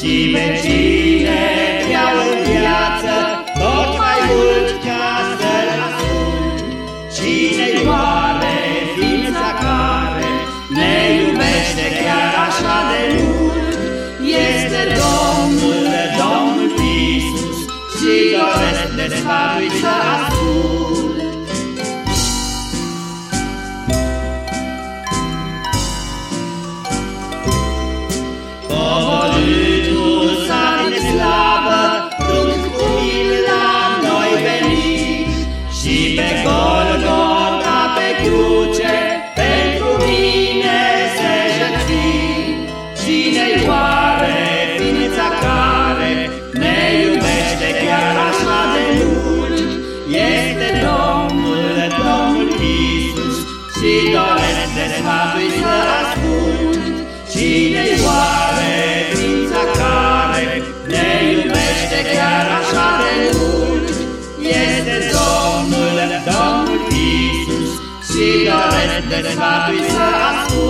și pe cine vreau în viață tot mai mult ca să-l ascult. Cine-i oare ființa care ne iubește chiar așa de mult? Este Domnul, Domnul Iisus și doresc de sfatui să ascult. Și doresc de sfatui să ascult Cine-i oare ființa care Ne iubește chiar așa de mult? Este Domnul, Domnul Iisus Și doresc de sfatui să ascult